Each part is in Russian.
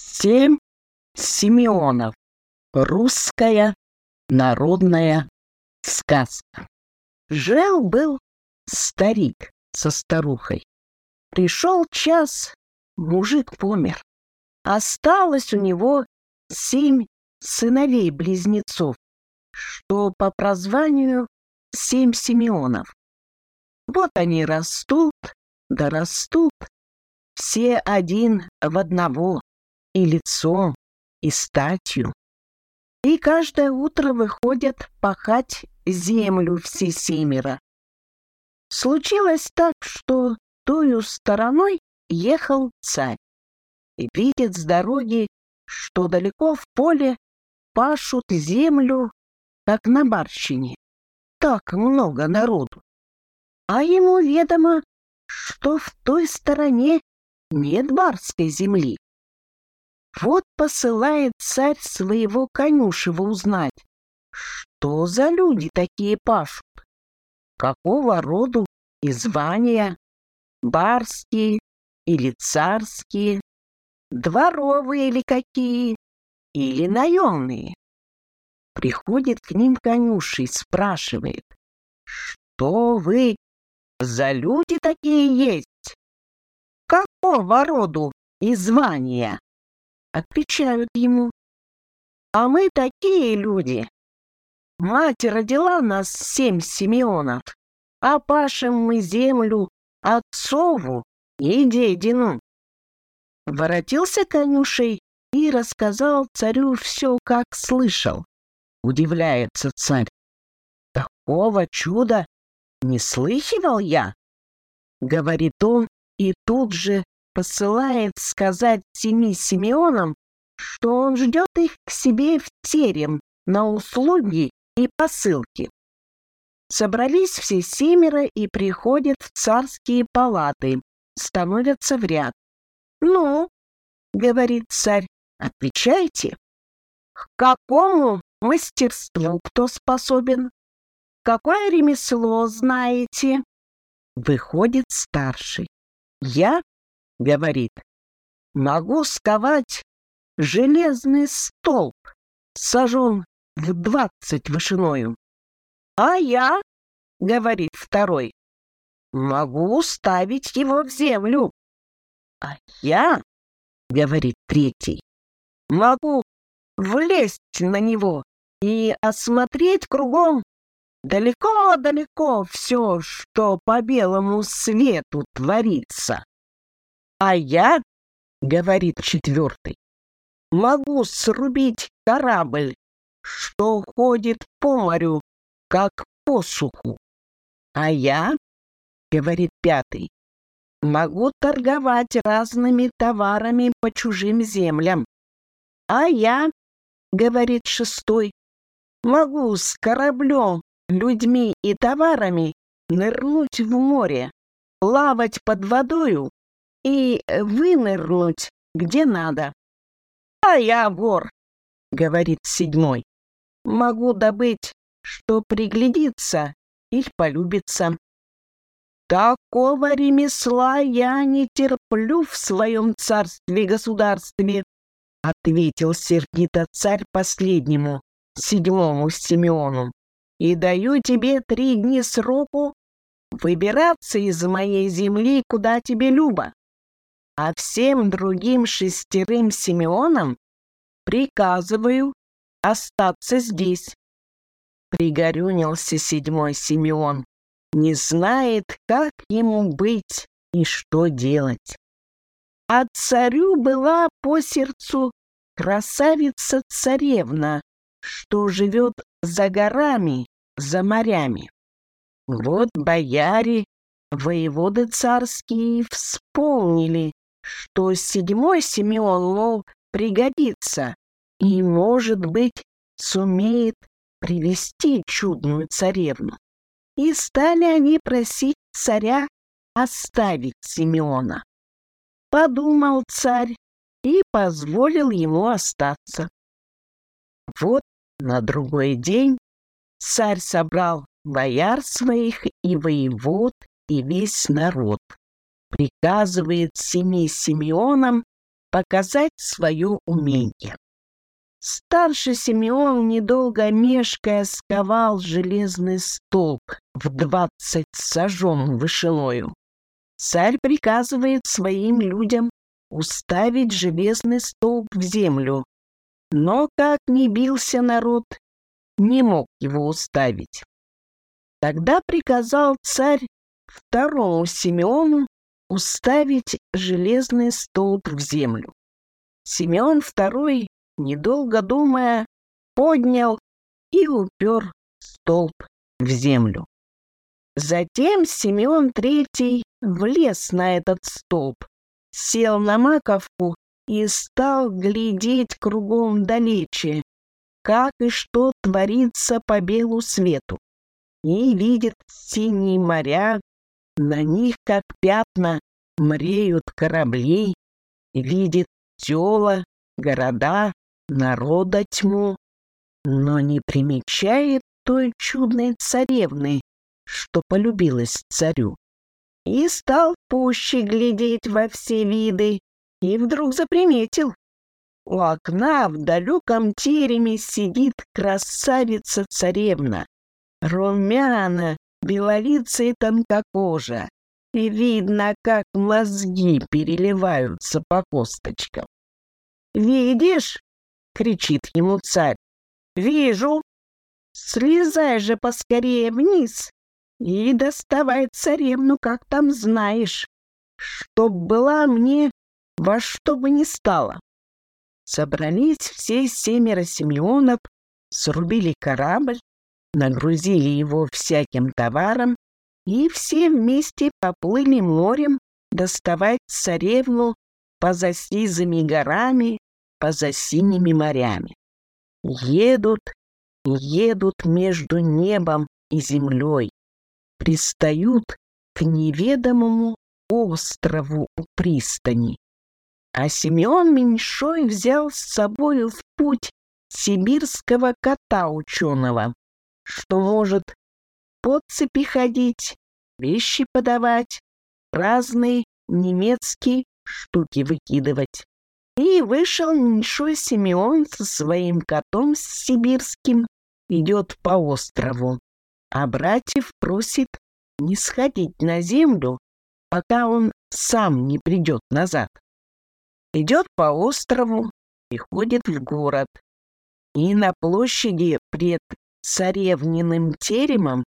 Семь Симеонов. Русская народная сказка. Жил-был старик со старухой. Пришел час, мужик помер. Осталось у него семь сыновей-близнецов, что по прозванию семь Симеонов. Вот они растут, да растут, все один в одного и лицом, и статью. И каждое утро выходят пахать землю все семеро. Случилось так, что тою стороной ехал царь и видит с дороги, что далеко в поле пашут землю, как на барщине. Так много народу. А ему ведомо, что в той стороне нет барской земли. Вот посылает царь своего конюшева узнать, что за люди такие пашут, какого роду и звания, барские или царские, дворовые или какие, или наемные. Приходит к ним конюший, спрашивает, что вы за люди такие есть? Какого роду и звания? Отвечают ему. А мы такие люди. Мать родила нас семь Симеонов, а пашем мы землю отцову и дедину. Воротился конюшей и рассказал царю все, как слышал. Удивляется царь. Такого чуда не слыхивал я, говорит он, и тут же посылает сказать семи Симеонам, что он ждет их к себе в терем на услуги и посылки. Собрались все семеро и приходят в царские палаты, становятся в ряд. «Ну, — говорит царь, — отвечайте, к какому мастерству кто способен? Какое ремесло знаете?» Выходит старший. «Я — говорит, — могу сковать железный столб, сажен в двадцать вышиною. А я, — говорит второй, — могу ставить его в землю. А я, — говорит третий, — могу влезть на него и осмотреть кругом далеко-далеко все, что по белому свету творится. А я, — говорит четвертый, — могу срубить корабль, что ходит по морю, как по суху. А я, — говорит пятый, — могу торговать разными товарами по чужим землям. А я, — говорит шестой, — могу с кораблем, людьми и товарами нырнуть в море, плавать под водою и вынырнуть где надо. А я вор, говорит седьмой. Могу добыть, что приглядится или полюбится. Такого ремесла я не терплю в своем царстве-государстве, ответил сердито царь последнему, седьмому Симеону. И даю тебе три дни сроку выбираться из моей земли, куда тебе любо а всем другим шестерым Симеонам приказываю остаться здесь. Пригорюнился седьмой Симеон, не знает, как ему быть и что делать. А царю была по сердцу красавица-царевна, что живет за горами, за морями. Вот бояре, воеводы царские вспомнили, что седьмой Симеон, мол, пригодится и, может быть, сумеет привести чудную царевну. И стали они просить царя оставить Симеона. Подумал царь и позволил ему остаться. Вот на другой день царь собрал бояр своих и воевод, и весь народ приказывает семи Симеонам показать свое умение. Старший Симеон, недолго мешкая, сковал железный столб в двадцать сажен вышиною. Царь приказывает своим людям уставить железный столб в землю. Но как ни бился народ, не мог его уставить. Тогда приказал царь второму Симеону уставить железный столб в землю. Симеон II недолго думая, поднял и упер столб в землю. Затем Симеон Третий влез на этот столб, сел на маковку и стал глядеть кругом далече, как и что творится по белу свету. И видит синие моря, на них, как пятна, мреют корабли, видит села, города, народа тьму, но не примечает той чудной царевны, что полюбилась царю. И стал пуще глядеть во все виды, и вдруг заприметил. У окна в далеком тереме сидит красавица-царевна, румяна, белолицая и тонкокожа, и видно, как мозги переливаются по косточкам. «Видишь?» кричит ему царь. «Вижу! Слезай же поскорее вниз и доставай царевну, как там знаешь, чтоб была мне во что бы ни стало». Собрались все семеро Симеонов, срубили корабль, нагрузили его всяким товаром и все вместе поплыли морем доставать царевну по засизыми горами поза синими морями. Едут, едут между небом и землей, пристают к неведомому острову у пристани. А Семен Меньшой взял с собою в путь сибирского кота ученого, что может по цепи ходить, вещи подавать, разные немецкие штуки выкидывать. И вышел меньшой Симеон со своим котом сибирским, идет по острову, а братьев просит не сходить на землю, пока он сам не придет назад. Идет по острову и ходит в город. И на площади пред царевниным теремом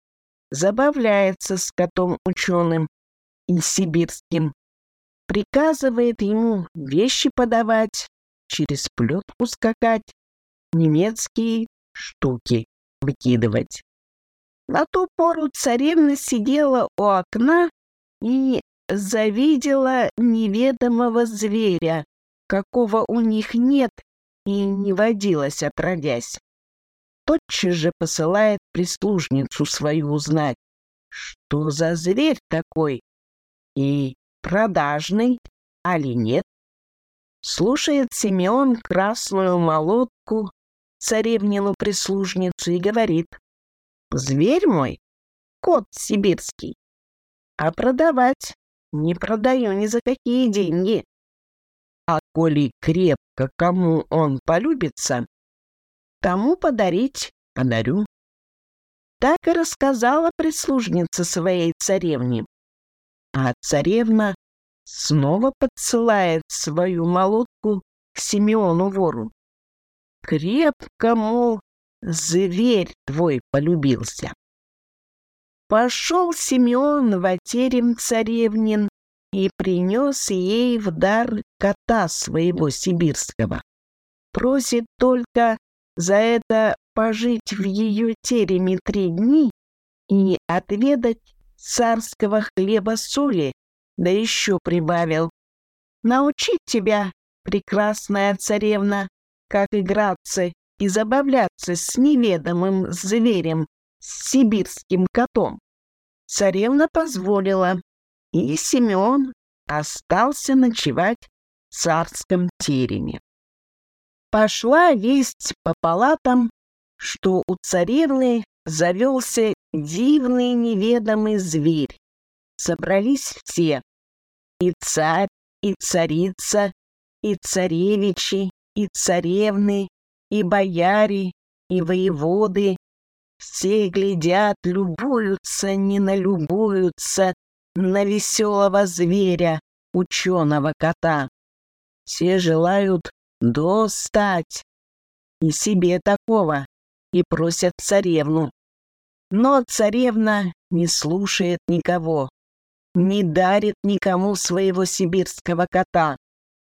забавляется с котом ученым и сибирским, приказывает ему вещи подавать, через плетку скакать, немецкие штуки выкидывать. На ту пору царевна сидела у окна и завидела неведомого зверя, какого у них нет и не водилось отродясь. Тотчас же посылает прислужницу свою узнать, что за зверь такой, и продажный, али нет? Слушает Симеон красную молотку, царевнину прислужницу, и говорит, «Зверь мой, кот сибирский, а продавать не продаю ни за какие деньги. А коли крепко кому он полюбится, тому подарить подарю». Так и рассказала прислужница своей царевне а царевна снова подсылает свою молотку к Симеону вору. Крепко, мол, зверь твой полюбился. Пошел Симеон в терем царевнин и принес ей в дар кота своего сибирского. Просит только за это пожить в ее тереме три дни и отведать царского хлеба соли, да еще прибавил. Научить тебя, прекрасная царевна, как играться и забавляться с неведомым зверем, с сибирским котом. Царевна позволила, и Симеон остался ночевать в царском тереме. Пошла весть по палатам, что у царевны завелся дивный неведомый зверь. Собрались все, и царь, и царица, и царевичи, и царевны, и бояре, и воеводы. Все глядят, любуются, не налюбуются на веселого зверя, ученого кота. Все желают достать и себе такого, и просят царевну. Но царевна не слушает никого, не дарит никому своего сибирского кота,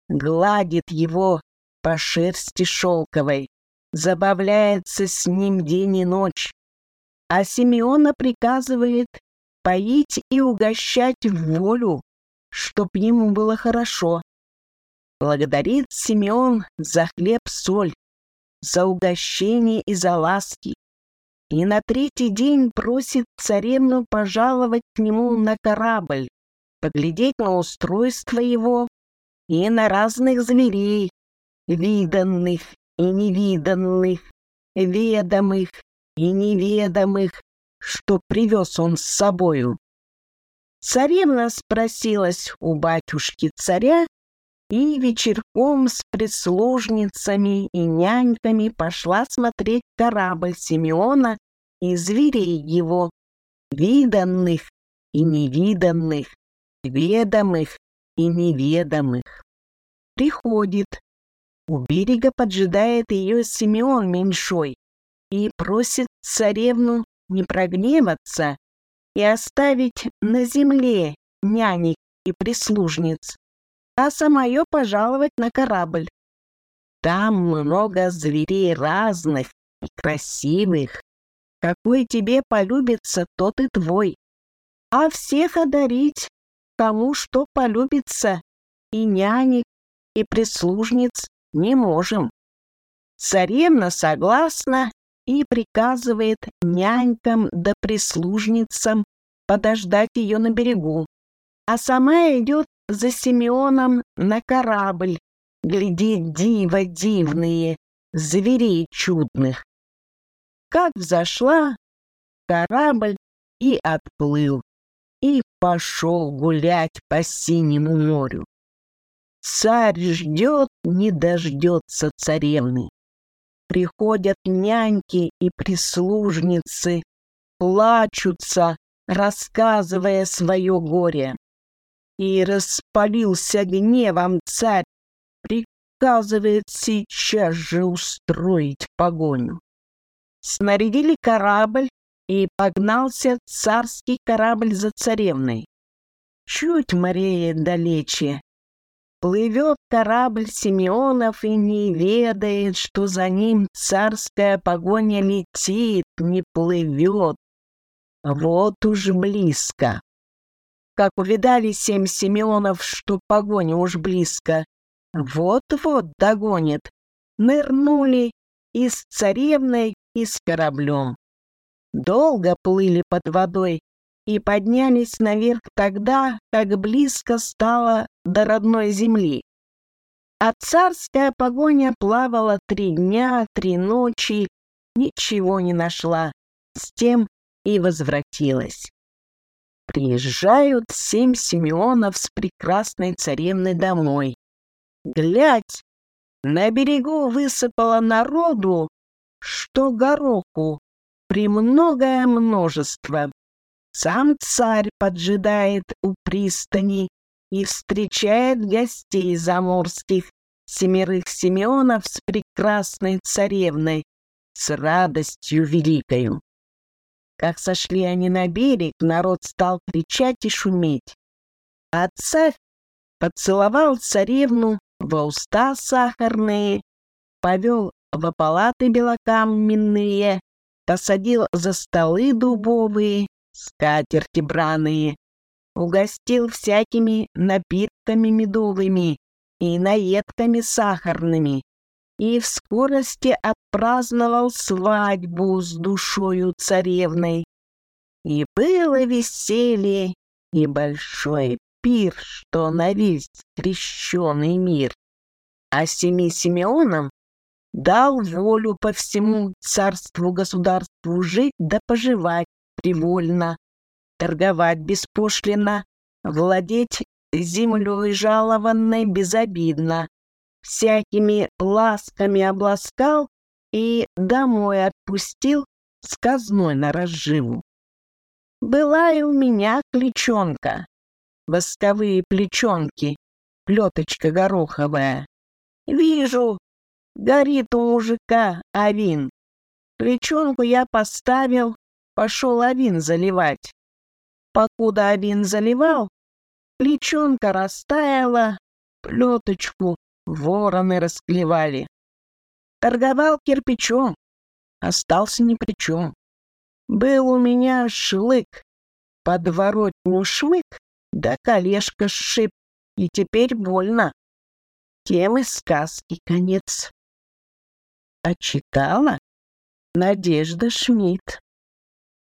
гладит его по шерсти шелковой, забавляется с ним день и ночь. А Симеона приказывает поить и угощать в волю, чтоб ему было хорошо. Благодарит Симеон за хлеб-соль, за угощение и за ласки. И на третий день просит царевну пожаловать к нему на корабль, поглядеть на устройство его и на разных зверей, виданных и невиданных, ведомых и неведомых, что привез он с собою. Царевна спросилась у батюшки царя и вечерком с прислужницами и няньками пошла смотреть корабль Симеона и зверей его, виданных и невиданных, ведомых и неведомых. Приходит. У берега поджидает ее Симеон Меньшой и просит царевну не прогневаться и оставить на земле нянек и прислужниц, а самое пожаловать на корабль. Там много зверей разных и красивых. Какой тебе полюбится, тот и твой. А всех одарить, кому что полюбится, и нянек, и прислужниц не можем. Царевна согласна и приказывает нянькам да прислужницам подождать ее на берегу, а сама идет за Симеоном на корабль, глядит диво дивные, зверей чудных. Как взошла, корабль и отплыл, и пошел гулять по синему морю. Царь ждет, не дождется царевны. Приходят няньки и прислужницы, плачутся, рассказывая свое горе. И распалился гневом царь, приказывает сейчас же устроить погоню. Снарядили корабль, и погнался царский корабль за царевной. Чуть мореет далече, Плывет корабль Симеонов и не ведает, что за ним царская погоня летит, не плывет. Вот уж близко. Как увидали семь Симеонов, что погоня уж близко, вот-вот догонит. Нырнули и с царевной, и с кораблем. Долго плыли под водой, и поднялись наверх тогда, как близко стало до родной земли. А царская погоня плавала три дня, три ночи, ничего не нашла, с тем и возвратилась. Приезжают семь Симеонов с прекрасной царевной домой. Глядь, на берегу высыпало народу, что гороху, премногое множество. Сам царь поджидает у пристани и встречает гостей заморских, семерых Симеонов с прекрасной царевной, с радостью великою. Как сошли они на берег, народ стал кричать и шуметь. А царь поцеловал царевну во уста сахарные, повел в палаты белокаменные, посадил за столы дубовые, скатерти браные, угостил всякими напитками медовыми и наедками сахарными, и в скорости отпраздновал свадьбу с душою царевной. И было веселье, и большой пир, что на весь крещеный мир. А семи Симеонам дал волю по всему царству-государству жить да поживать, привольно, торговать беспошлино, владеть землей жалованной безобидно, всякими ласками обласкал и домой отпустил с казной на разживу. Была и у меня кличонка, восковые плечонки, плеточка гороховая. Вижу, горит у мужика авин. Плечонку я поставил, пошел авин заливать. Покуда авин заливал, плечонка растаяла, плеточку вороны расклевали. Торговал кирпичом, остался ни при чем. Был у меня шлык, подворотню шмык, да колешка сшиб, и теперь больно. Тем и сказки конец. А читала Надежда Шмидт.